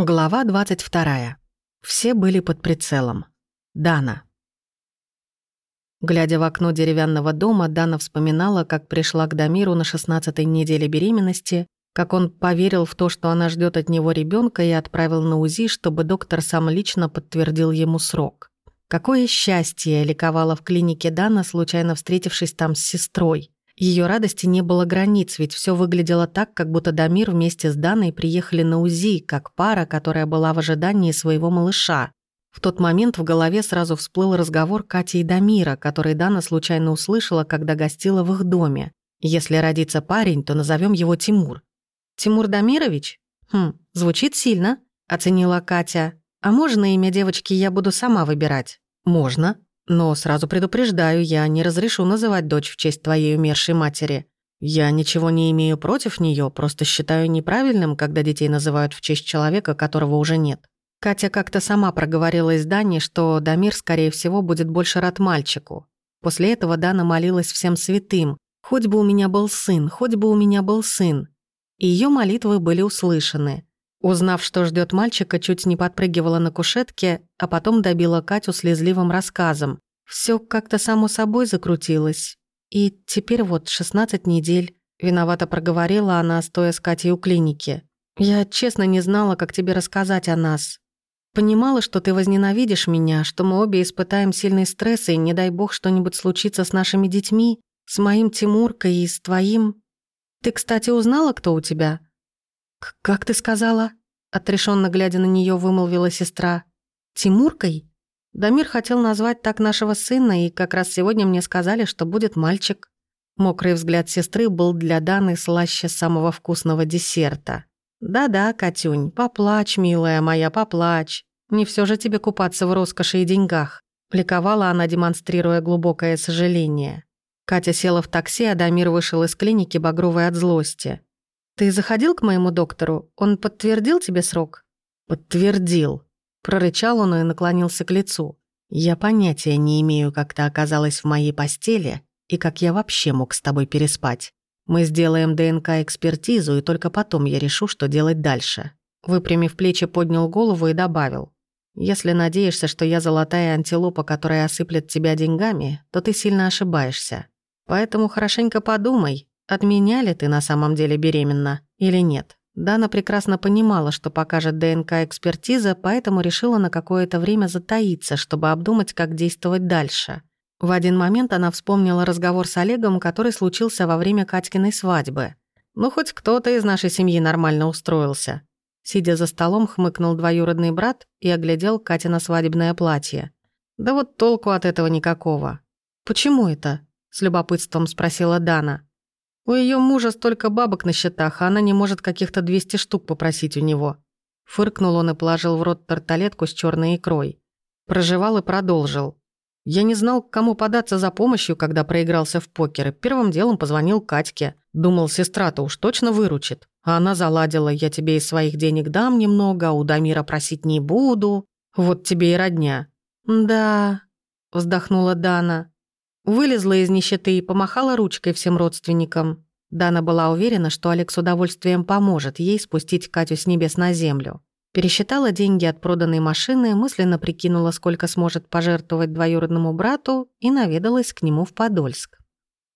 Глава 22. Все были под прицелом. Дана. Глядя в окно деревянного дома, Дана вспоминала, как пришла к Дамиру на 16-й неделе беременности, как он поверил в то, что она ждет от него ребенка и отправил на УЗИ, чтобы доктор сам лично подтвердил ему срок. Какое счастье ликовала в клинике Дана, случайно встретившись там с сестрой. Ее радости не было границ, ведь все выглядело так, как будто Дамир вместе с Даной приехали на УЗИ, как пара, которая была в ожидании своего малыша. В тот момент в голове сразу всплыл разговор Кати и Дамира, который Дана случайно услышала, когда гостила в их доме. Если родится парень, то назовем его Тимур. «Тимур Дамирович? Хм, звучит сильно», — оценила Катя. «А можно имя девочки я буду сама выбирать?» «Можно», но сразу предупреждаю, я не разрешу называть дочь в честь твоей умершей матери. Я ничего не имею против нее, просто считаю неправильным, когда детей называют в честь человека, которого уже нет. Катя как-то сама проговорила из Дани, что Дамир, скорее всего, будет больше рад мальчику. После этого Дана молилась всем святым. «Хоть бы у меня был сын, хоть бы у меня был сын». Ее молитвы были услышаны. Узнав, что ждет мальчика, чуть не подпрыгивала на кушетке, а потом добила Катю слезливым рассказом. Все как-то само собой закрутилось. И теперь вот 16 недель. Виновато проговорила она, стоя с Катей у клиники. Я честно не знала, как тебе рассказать о нас. Понимала, что ты возненавидишь меня, что мы обе испытаем сильный стресс, и не дай бог что-нибудь случится с нашими детьми, с моим Тимуркой и с твоим. Ты, кстати, узнала, кто у тебя? «Как ты сказала?» Отрешенно глядя на нее, вымолвила сестра. «Тимуркой?» Дамир хотел назвать так нашего сына, и как раз сегодня мне сказали, что будет мальчик. Мокрый взгляд сестры был для Даны слаще самого вкусного десерта. «Да-да, Катюнь, поплачь, милая моя, поплачь. Не все же тебе купаться в роскоши и деньгах», — ликовала она, демонстрируя глубокое сожаление. Катя села в такси, а Дамир вышел из клиники, багровый от злости. «Ты заходил к моему доктору? Он подтвердил тебе срок?» «Подтвердил», — прорычал он и наклонился к лицу. «Я понятия не имею, как ты оказалась в моей постели и как я вообще мог с тобой переспать. Мы сделаем ДНК-экспертизу, и только потом я решу, что делать дальше». Выпрямив плечи, поднял голову и добавил. «Если надеешься, что я золотая антилопа, которая осыплет тебя деньгами, то ты сильно ошибаешься. Поэтому хорошенько подумай, от меня ли ты на самом деле беременна или нет? Дана прекрасно понимала, что покажет ДНК-экспертиза, поэтому решила на какое-то время затаиться, чтобы обдумать, как действовать дальше. В один момент она вспомнила разговор с Олегом, который случился во время Катькиной свадьбы. «Ну, хоть кто-то из нашей семьи нормально устроился». Сидя за столом, хмыкнул двоюродный брат и оглядел Катина свадебное платье. «Да вот толку от этого никакого». «Почему это?» – с любопытством спросила Дана. У ее мужа столько бабок на счетах, а она не может каких-то 200 штук попросить у него. Фыркнул он и положил в рот тарталетку с черной икрой. Проживал и продолжил. Я не знал, к кому податься за помощью, когда проигрался в покер, и первым делом позвонил Катьке. Думал, сестра-то уж точно выручит. А она заладила, я тебе из своих денег дам немного, а у Дамира просить не буду. Вот тебе и родня. «Да», — вздохнула Дана. Вылезла из нищеты и помахала ручкой всем родственникам. Дана была уверена, что Алекс с удовольствием поможет ей спустить Катю с небес на землю. Пересчитала деньги от проданной машины, мысленно прикинула, сколько сможет пожертвовать двоюродному брату и наведалась к нему в Подольск.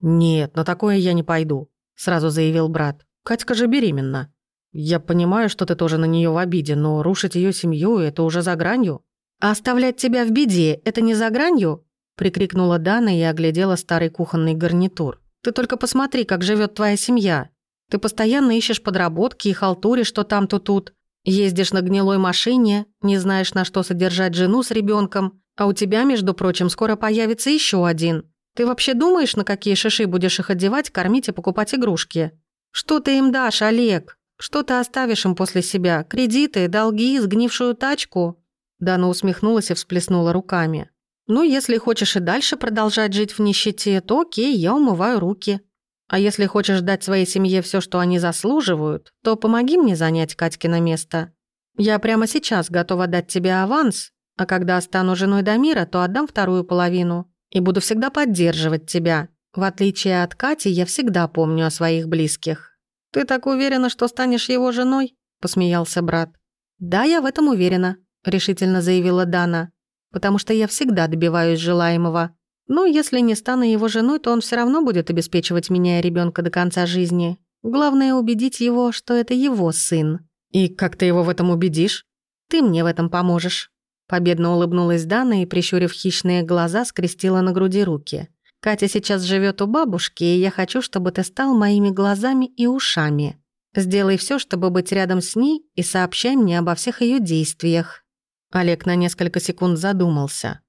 «Нет, на такое я не пойду», — сразу заявил брат. «Катька же беременна. Я понимаю, что ты тоже на нее в обиде, но рушить ее семью — это уже за гранью». «А оставлять тебя в беде — это не за гранью?» Прикрикнула Дана и оглядела старый кухонный гарнитур. «Ты только посмотри, как живет твоя семья. Ты постоянно ищешь подработки и халтуришь, что там, то тут. Ездишь на гнилой машине, не знаешь, на что содержать жену с ребенком, а у тебя, между прочим, скоро появится еще один. Ты вообще думаешь, на какие шиши будешь их одевать, кормить и покупать игрушки? Что ты им дашь, Олег? Что ты оставишь им после себя? Кредиты, долги, сгнившую тачку?» Дана усмехнулась и всплеснула руками. Ну, если хочешь и дальше продолжать жить в нищете, то окей, я умываю руки. А если хочешь дать своей семье все, что они заслуживают, то помоги мне занять Катькино место. Я прямо сейчас готова дать тебе аванс, а когда стану женой Дамира, то отдам вторую половину. И буду всегда поддерживать тебя. В отличие от Кати, я всегда помню о своих близких. «Ты так уверена, что станешь его женой?» – посмеялся брат. «Да, я в этом уверена», — решительно заявила Дана. «Потому что я всегда добиваюсь желаемого. Ну, если не стану его женой, то он все равно будет обеспечивать меня и ребенка до конца жизни. Главное убедить его, что это его сын. И как ты его в этом убедишь? Ты мне в этом поможешь. Победно улыбнулась Дана и, прищурив хищные глаза, скрестила на груди руки. «Катя сейчас живет у бабушки, и я хочу, чтобы ты стал моими глазами и ушами. Сделай все, чтобы быть рядом с ней, и сообщай мне обо всех ее действиях». Олег на несколько секунд задумался.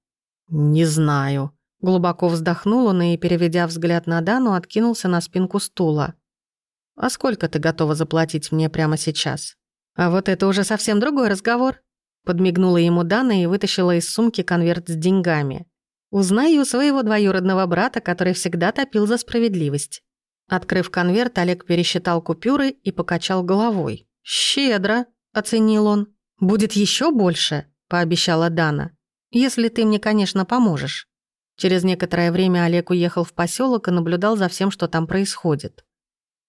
«Не знаю». Глубоко вздохнул он и, переведя взгляд на Дану, откинулся на спинку стула. «А сколько ты готова заплатить мне прямо сейчас?» «А вот это уже совсем другой разговор», Подмигнула ему Дана и вытащила из сумки конверт с деньгами. «Узнаю своего двоюродного брата, который всегда топил за справедливость». Открыв конверт, Олег пересчитал купюры и покачал головой. «Щедро», — оценил он. «Будет еще больше», — пообещала Дана. «Если ты мне, конечно, поможешь». Через некоторое время Олег уехал в поселок и наблюдал за всем, что там происходит.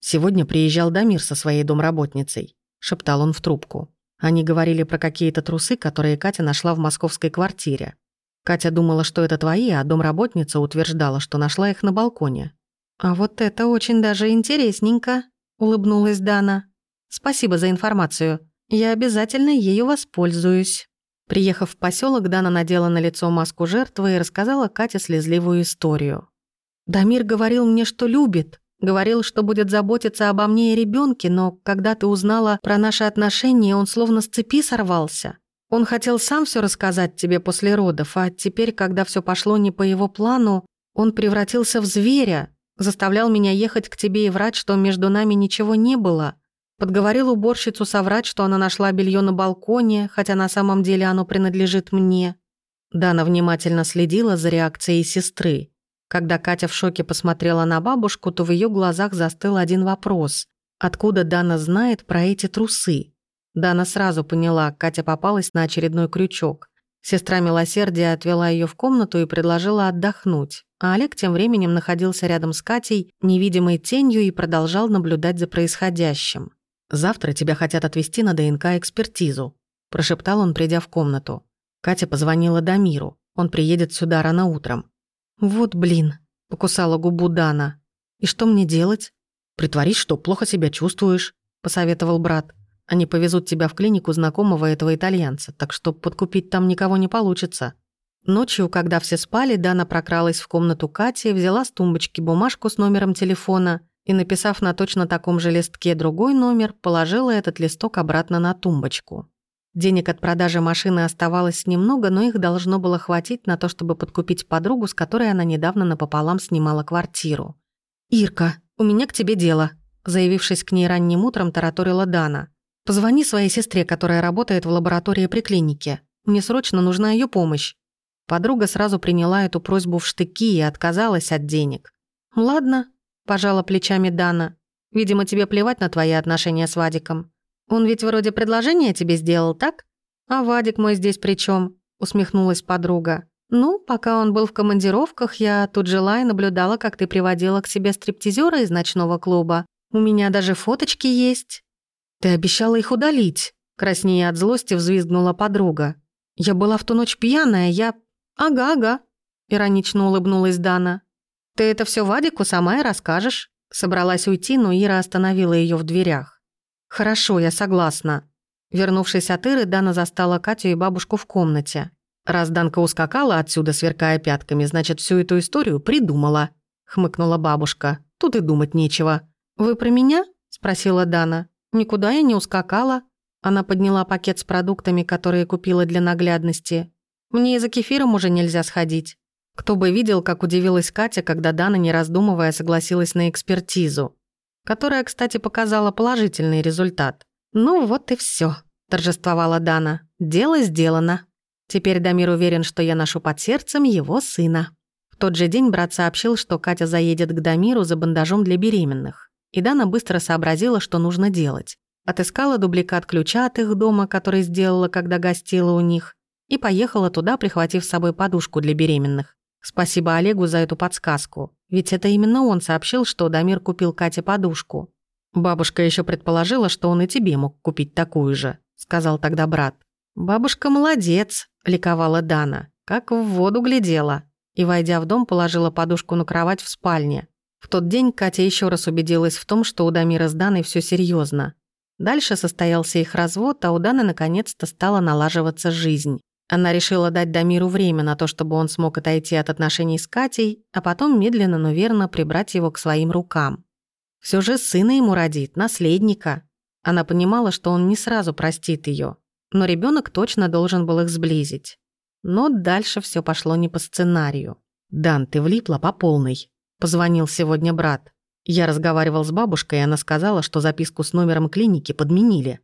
«Сегодня приезжал Дамир со своей домработницей», — шептал он в трубку. Они говорили про какие-то трусы, которые Катя нашла в московской квартире. Катя думала, что это твои, а домработница утверждала, что нашла их на балконе. «А вот это очень даже интересненько», — улыбнулась Дана. «Спасибо за информацию. Я обязательно ею воспользуюсь». Приехав в поселок, Дана надела на лицо маску жертвы и рассказала Кате слезливую историю. «Дамир говорил мне, что любит, Говорил, что будет заботиться обо мне и ребенке, но когда ты узнала про наши отношения, он словно с цепи сорвался. Он хотел сам все рассказать тебе после родов, а теперь, когда все пошло не по его плану, он превратился в зверя, заставлял меня ехать к тебе и врать, что между нами ничего не было. Подговорил уборщицу соврать, что она нашла белье на балконе, хотя на самом деле оно принадлежит мне. Дана внимательно следила за реакцией сестры. Когда Катя в шоке посмотрела на бабушку, то в ее глазах застыл один вопрос. Откуда Дана знает про эти трусы? Дана сразу поняла, Катя попалась на очередной крючок. Сестра милосердия отвела ее в комнату и предложила отдохнуть, а Олег тем временем находился рядом с Катей, невидимой тенью, и продолжал наблюдать за происходящим. «Завтра тебя хотят отвезти на ДНК-экспертизу», – прошептал он, придя в комнату. Катя позвонила Дамиру. Он приедет сюда рано утром. «Вот блин», — покусала губу Дана. «И что мне делать?» «Притворись, что плохо себя чувствуешь», — посоветовал брат. «Они повезут тебя в клинику знакомого этого итальянца, так что подкупить там никого не получится». Ночью, когда все спали, Дана прокралась в комнату Кати, взяла с тумбочки бумажку с номером телефона и, написав на точно таком же листке другой номер, положила этот листок обратно на тумбочку. Денег от продажи машины оставалось немного, но их должно было хватить на то, чтобы подкупить подругу, с которой она недавно напополам снимала квартиру. «Ирка, у меня к тебе дело», заявившись к ней ранним утром, тараторила Дана. «Позвони своей сестре, которая работает в лаборатории при клинике. Мне срочно нужна ее помощь». Подруга сразу приняла эту просьбу в штыки и отказалась от денег. «Ладно», – пожала плечами Дана. «Видимо, тебе плевать на твои отношения с Вадиком. Он ведь вроде предложение тебе сделал, так? А Вадик мой здесь при чем? усмехнулась подруга. Ну, пока он был в командировках, я тут жила и наблюдала, как ты приводила к себе стриптизера из ночного клуба. У меня даже фоточки есть. Ты обещала их удалить, краснея от злости взвизгнула подруга. Я была в ту ночь пьяная, я... Ага-ага, иронично улыбнулась Дана. Ты это все Вадику сама и расскажешь. Собралась уйти, но Ира остановила ее в дверях. «Хорошо, я согласна». Вернувшись от Иры, Дана застала Катю и бабушку в комнате. «Раз Данка ускакала отсюда, сверкая пятками, значит, всю эту историю придумала», — хмыкнула бабушка. «Тут и думать нечего». «Вы про меня?» — спросила Дана. «Никуда я не ускакала». Она подняла пакет с продуктами, которые купила для наглядности. «Мне и за кефиром уже нельзя сходить». Кто бы видел, как удивилась Катя, когда Дана, не раздумывая, согласилась на экспертизу которая, кстати, показала положительный результат. «Ну вот и все, торжествовала Дана. «Дело сделано. Теперь Дамир уверен, что я ношу под сердцем его сына». В тот же день брат сообщил, что Катя заедет к Дамиру за бандажом для беременных. И Дана быстро сообразила, что нужно делать. Отыскала дубликат ключа от их дома, который сделала, когда гостила у них, и поехала туда, прихватив с собой подушку для беременных. Спасибо Олегу за эту подсказку. Ведь это именно он сообщил, что Дамир купил Кате подушку. Бабушка еще предположила, что он и тебе мог купить такую же. сказал тогда брат. «Бабушка молодец», — ликовала Дана, как в воду глядела. И, войдя в дом, положила подушку на кровать в спальне. В тот день Катя еще раз убедилась в том, что у Дамира с Даной все серьезно. Дальше состоялся их развод, а у Даны наконец-то стала налаживаться жизнь. Она решила дать Дамиру время на то, чтобы он смог отойти от отношений с Катей, а потом медленно, но верно прибрать его к своим рукам. Все же сына ему родит, наследника. Она понимала, что он не сразу простит ее, но ребенок точно должен был их сблизить. Но дальше все пошло не по сценарию. «Дан, ты влипла по полной», — позвонил сегодня брат. Я разговаривал с бабушкой, и она сказала, что записку с номером клиники подменили.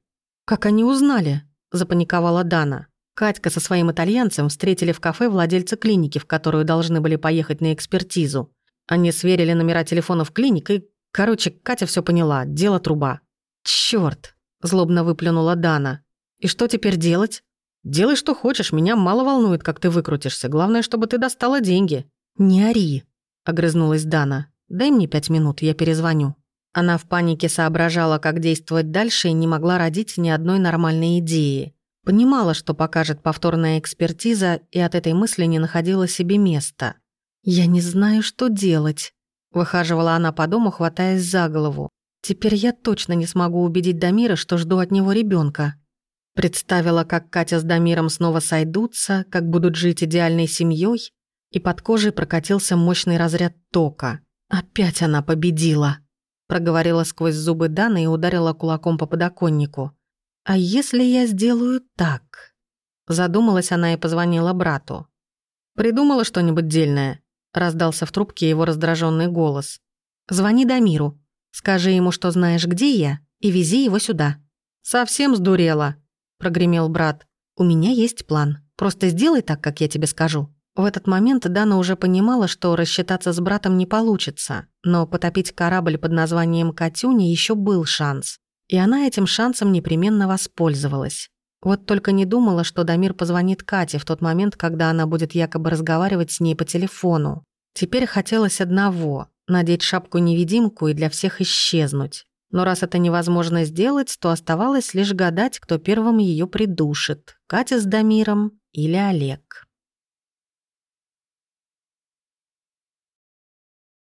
«Как они узнали?» – запаниковала Дана. Катька со своим итальянцем встретили в кафе владельца клиники, в которую должны были поехать на экспертизу. Они сверили номера телефонов клиник и... Короче, Катя все поняла, дело труба. «Чёрт!» – злобно выплюнула Дана. «И что теперь делать?» «Делай, что хочешь, меня мало волнует, как ты выкрутишься. Главное, чтобы ты достала деньги». «Не ори», – огрызнулась Дана. «Дай мне пять минут, я перезвоню». Она в панике соображала, как действовать дальше, и не могла родить ни одной нормальной идеи. Понимала, что покажет повторная экспертиза, и от этой мысли не находила себе места. «Я не знаю, что делать», — выхаживала она по дому, хватаясь за голову. «Теперь я точно не смогу убедить Дамира, что жду от него ребенка. Представила, как Катя с Дамиром снова сойдутся, как будут жить идеальной семьей, и под кожей прокатился мощный разряд тока. «Опять она победила», — проговорила сквозь зубы Дана и ударила кулаком по подоконнику. «А если я сделаю так?» Задумалась она и позвонила брату. «Придумала что-нибудь дельное?» Раздался в трубке его раздраженный голос. «Звони Дамиру. Скажи ему, что знаешь, где я, и вези его сюда». «Совсем сдурела», — прогремел брат. «У меня есть план. Просто сделай так, как я тебе скажу». В этот момент Дана уже понимала, что рассчитаться с братом не получится, но потопить корабль под названием «Катюня» еще был шанс. И она этим шансом непременно воспользовалась. Вот только не думала, что Дамир позвонит Кате в тот момент, когда она будет якобы разговаривать с ней по телефону. Теперь хотелось одного — надеть шапку-невидимку и для всех исчезнуть. Но раз это невозможно сделать, то оставалось лишь гадать, кто первым ее придушит — Катя с Дамиром или Олег.